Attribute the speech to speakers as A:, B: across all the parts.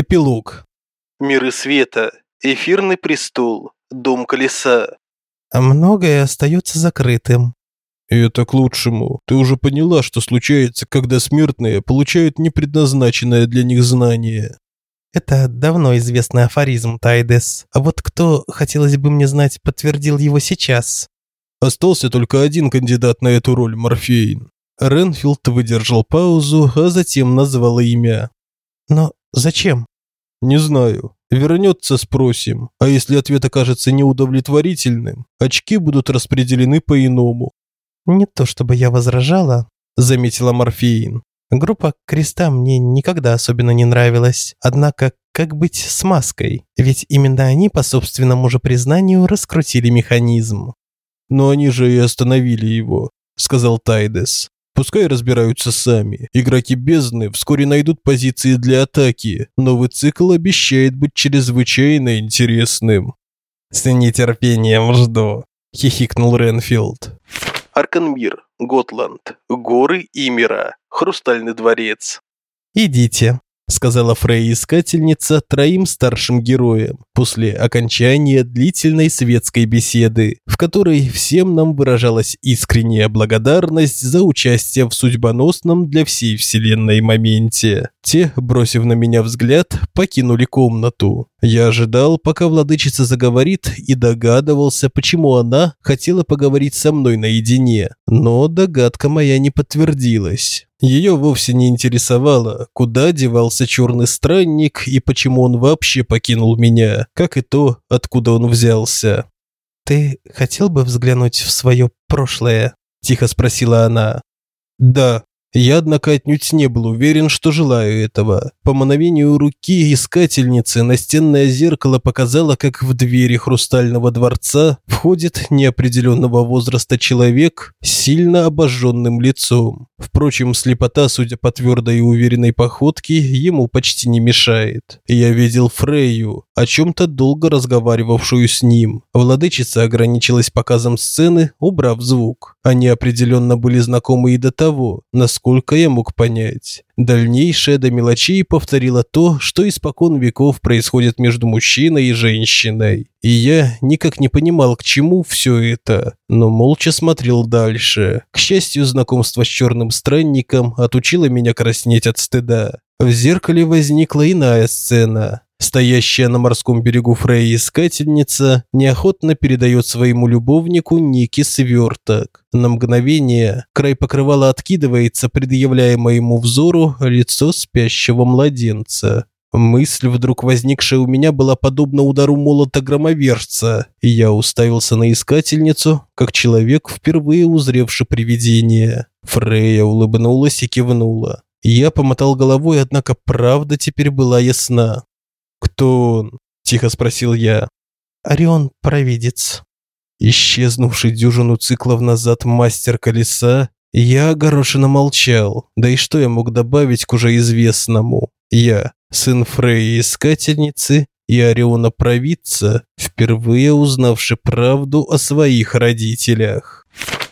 A: Эпилог.
B: Миры света, эфирный престол, дом колеса.
C: А многое остается закрытым.
A: И это к лучшему. Ты уже поняла, что случается, когда смертные получают непредназначенное для них знание.
C: Это давно известный афоризм, Тайдес. А вот кто, хотелось бы мне знать, подтвердил его сейчас?
A: Остался только один кандидат на эту роль, Морфейн. Ренфилд выдержал паузу, а затем назвал имя.
C: Но зачем?
A: Не знаю. Вернется, спросим. А если ответ окажется неудовлетворительным, очки будут распределены по-иному.
C: Не то чтобы я возражала, заметила Морфеин. Группа Креста мне никогда особенно не нравилась. Однако, как быть с маской? Ведь именно они, по собственному же признанию, раскрутили механизм.
A: Но они же и остановили его, сказал Тайдес. Пускай разбираются сами. Игроки бездны вскоре найдут позиции для атаки. Новый цикл обещает быть чрезвычайно интересным.
C: С нетерпением жду, хихикнул Ренфилд.
B: Арканмир, Готланд, горы Имера, Хрустальный дворец.
C: Идите, сказала Фрей-искательница троим старшим героям после окончания длительной светской беседы, в которой всем нам выражалась искренняя благодарность за участие в судьбоносном для всей вселенной моменте. Те, бросив на меня взгляд, покинули комнату. Я ожидал, пока владычица заговорит, и догадывался, почему она хотела поговорить со мной наедине. Но догадка моя не подтвердилась. Ее вовсе не интересовало, куда девался черный странник и почему он вообще покинул меня, как и то, откуда он взялся. «Ты хотел бы взглянуть в свое прошлое?» – тихо спросила она.
A: «Да», я, однако, отнюдь не был уверен, что желаю этого. По мановению руки искательницы настенное зеркало показало, как в двери хрустального дворца входит неопределенного возраста человек с сильно обожженным лицом. Впрочем, слепота, судя по твердой и уверенной походке, ему почти не мешает. Я видел Фрейю, о чем-то долго разговаривавшую с ним. Владычица ограничилась показом сцены, убрав звук. Они определенно были знакомы и до того, насколько я мог понять. Дальнейшее до мелочей повторило то, что испокон веков происходит между мужчиной и женщиной. И я никак не понимал, к чему все это, но молча смотрел дальше. К счастью, знакомство с черным странником отучило меня краснеть от стыда. В зеркале возникла иная сцена. Стоящая на морском берегу Фрейя искательница неохотно передает своему любовнику некий сверток. На мгновение край покрывала откидывается, предъявляя моему взору лицо спящего младенца. Мысль, вдруг возникшая у меня, была подобна удару молота громовержца, и я уставился на искательницу, как человек, впервые узревший привидение. Фрейя улыбнулась и кивнула. Я помотал головой, однако правда теперь была ясна. «Кто он?» – тихо спросил я.
C: «Орион – провидец».
A: Исчезнувший дюжину циклов назад мастер колеса, я огорошенно молчал. Да и что я мог добавить к уже известному? Я, сын Фреи Искательницы и Ориона Провидца, впервые узнавший правду о своих родителях.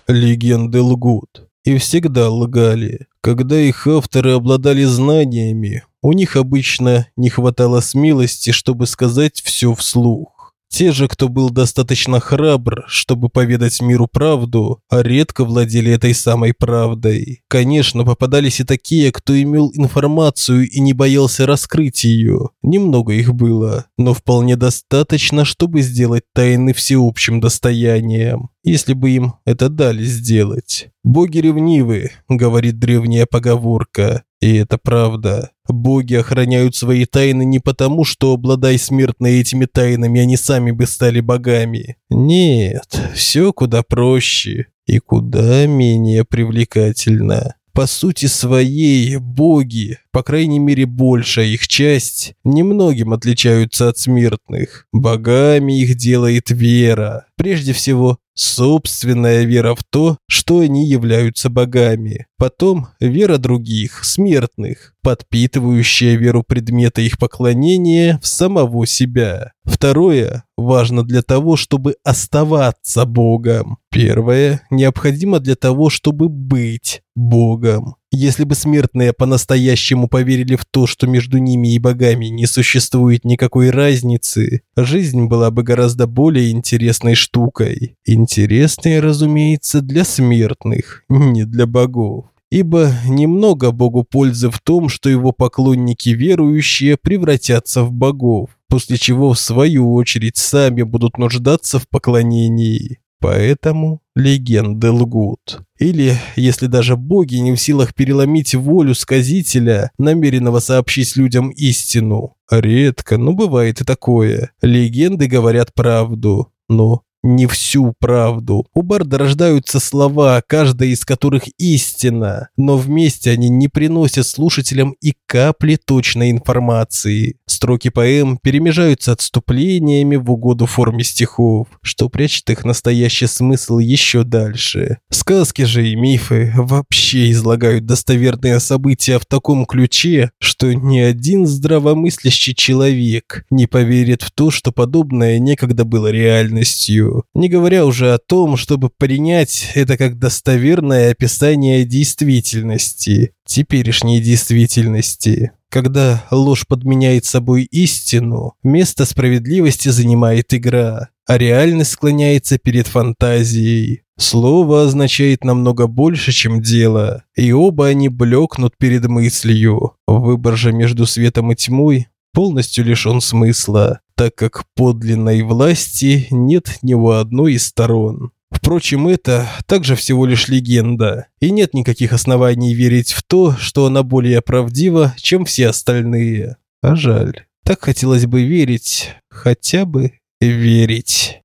A: Легенды лгут. И всегда лгали. Когда их авторы обладали знаниями, у них обычно не хватало смелости, чтобы сказать все вслух. Те же, кто был достаточно храбр, чтобы поведать миру правду, а редко владели этой самой правдой. Конечно, попадались и такие, кто имел информацию и не боялся раскрыть ее. Немного их было, но вполне достаточно, чтобы сделать тайны всеобщим достоянием, если бы им это дали сделать. «Боги ревнивы», — говорит древняя поговорка, и это правда. Боги охраняют свои тайны не потому, что, обладая смертные этими тайнами, они сами бы стали богами. Нет, все куда проще и куда менее привлекательно. По сути своей, боги, по крайней мере большая их часть, немногим отличаются от смертных. Богами их делает вера. Прежде всего, собственная вера в то, что они являются богами. Потом вера других, смертных, подпитывающая веру предмета их поклонения в самого себя. Второе важно для того, чтобы оставаться богом. Первое необходимо для того, чтобы быть богом. Если бы смертные по-настоящему поверили в то, что между ними и богами не существует никакой разницы, жизнь была бы гораздо более интересной штукой. Интересной, разумеется, для смертных, не для богов. Ибо немного Богу пользы в том, что его поклонники верующие превратятся в богов, после чего в свою очередь сами будут нуждаться в поклонении. Поэтому легенды лгут. Или, если даже боги не в силах переломить волю сказителя, намеренного сообщить людям истину. Редко, но бывает и такое. Легенды говорят правду, но не всю правду. У Барда рождаются слова, каждая из которых истина, но вместе они не приносят слушателям и капли точной информации. Строки поэм перемежаются отступлениями в угоду форме стихов, что прячет их настоящий смысл еще дальше. Сказки же и мифы вообще излагают достоверные события в таком ключе, что ни один здравомыслящий человек не поверит в то, что подобное некогда было реальностью не говоря уже о том, чтобы принять это как достоверное описание действительности, теперешней действительности. Когда ложь подменяет собой истину, место справедливости занимает игра, а реальность склоняется перед фантазией. Слово означает намного больше, чем дело, и оба они блекнут перед мыслью. Выбор же между светом и тьмой полностью лишен смысла так как подлинной власти нет ни у одной из сторон. Впрочем, это также всего лишь легенда, и нет никаких оснований верить в то, что она более правдива, чем все остальные. А жаль. Так хотелось бы верить, хотя бы верить.